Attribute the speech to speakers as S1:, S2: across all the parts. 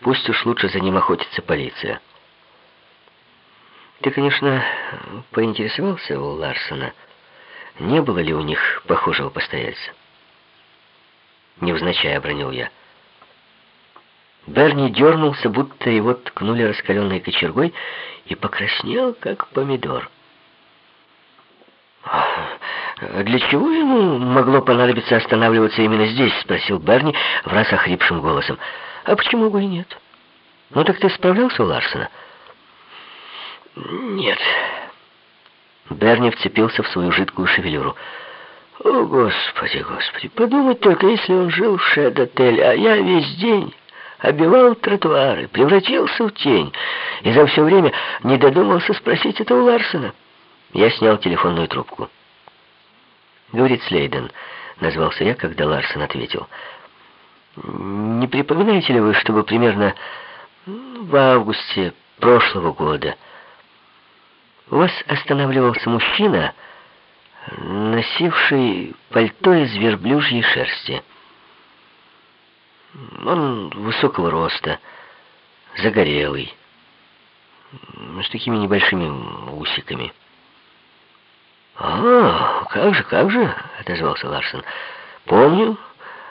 S1: Пусть уж лучше за ним охотится полиция. Ты, конечно, поинтересовался у Ларсона, не было ли у них похожего постояльца? Невзначай обронил я. Берни дернулся, будто его ткнули раскаленной кочергой, и покраснел, как помидор. «Для чего ему могло понадобиться останавливаться именно здесь?» — спросил Берни в раз охрипшим голосом. «А почему бы и нет? Ну так ты справлялся у Ларсона?» «Нет». Берни вцепился в свою жидкую шевелюру. «О, Господи, Господи, подумать только, если он жил в Шед-отеле, а я весь день обивал тротуары, превратился в тень, и за все время не додумался спросить это у Ларсона». Я снял телефонную трубку. «Говорит Слейден», — назвался я, когда Ларсон ответил. «Не припоминаете ли вы, чтобы примерно в августе прошлого года у вас останавливался мужчина, носивший пальто из верблюжьей шерсти? Он высокого роста, загорелый, с такими небольшими усиками». «А, как же, как же», — отозвался Ларсен. «Помню,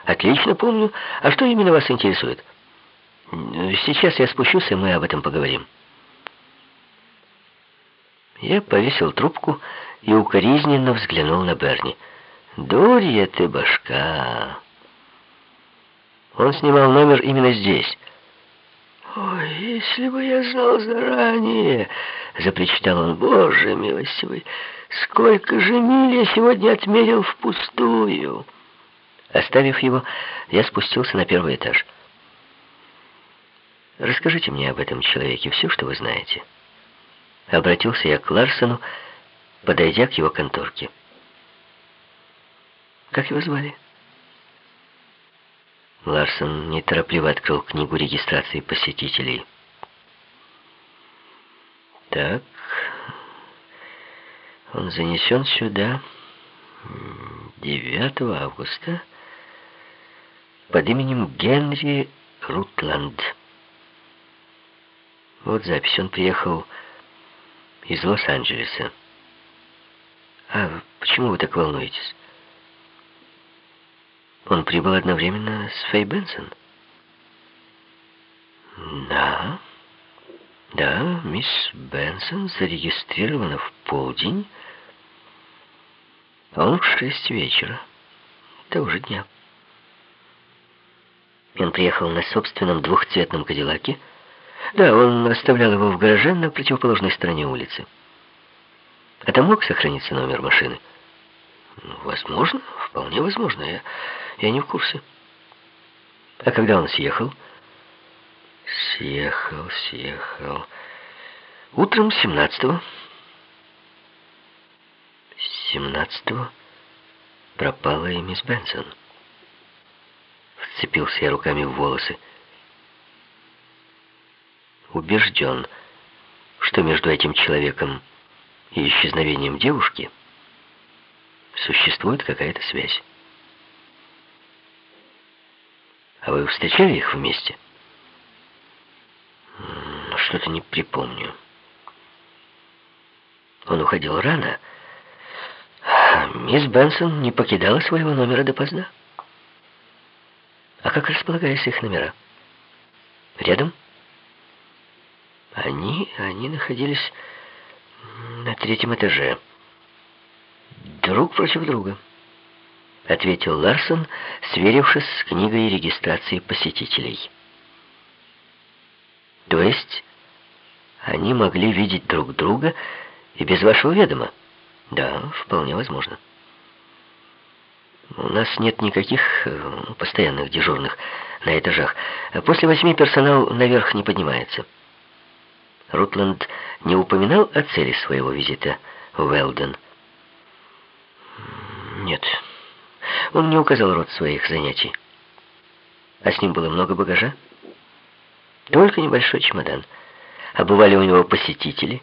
S1: отлично помню. А что именно вас интересует?» «Сейчас я спущусь, и мы об этом поговорим». Я повесил трубку и укоризненно взглянул на Берни. «Дурья ты башка!» Он снимал номер именно здесь. «Ой, если бы я знал заранее!» — запричитал он. «Боже милостивый!» Сколько же миль я сегодня отмерил впустую!» Оставив его, я спустился на первый этаж. «Расскажите мне об этом человеке все, что вы знаете». Обратился я к Ларсону, подойдя к его конторке. «Как его звали?» Ларсон неторопливо открыл книгу регистрации посетителей. «Так, он занесен сюда 9 августа под именем Генри Рутланд. Вот запись. Он приехал из Лос-Анджелеса. А почему вы так волнуетесь? Он прибыл одновременно с Фэй Бенсон. Да. Да, мисс Бенсон зарегистрирована в полдень а он в шесть вечера того же дня. Он приехал на собственном двухцветном кадиллаке. Да, он оставлял его в гараже на противоположной стороне улицы. А там мог сохраниться номер машины? Ну, возможно, вполне возможно. Я, я не в курсе. А когда он съехал? Съехал, съехал. Утром 17-го. 17-го пропала и мисс Бенсон. Вцепился я руками в волосы. Убежден, что между этим человеком и исчезновением девушки существует какая-то связь. А вы встречали их вместе? Что-то не припомню. Он уходил рано, мисс Бенсон не покидала своего номера допоздна. А как располагались их номера? Рядом? Они, они находились на третьем этаже. Друг против друга. Ответил Ларсон, сверившись с книгой регистрации посетителей. То есть они могли видеть друг друга и без вашего ведома? Да, вполне возможно. У нас нет никаких э, постоянных дежурных на этажах. После восьми персонал наверх не поднимается. Рутланд не упоминал о цели своего визита в Элден? Нет. Он не указал род своих занятий. А с ним было много багажа? Только небольшой чемодан. А бывали у него посетители?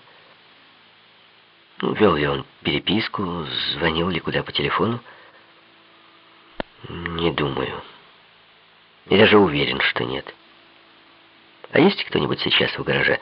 S1: Ну, вел ли он переписку, звонил ли куда по телефону? Не думаю. Я даже уверен, что нет. А есть кто-нибудь сейчас в гараже?»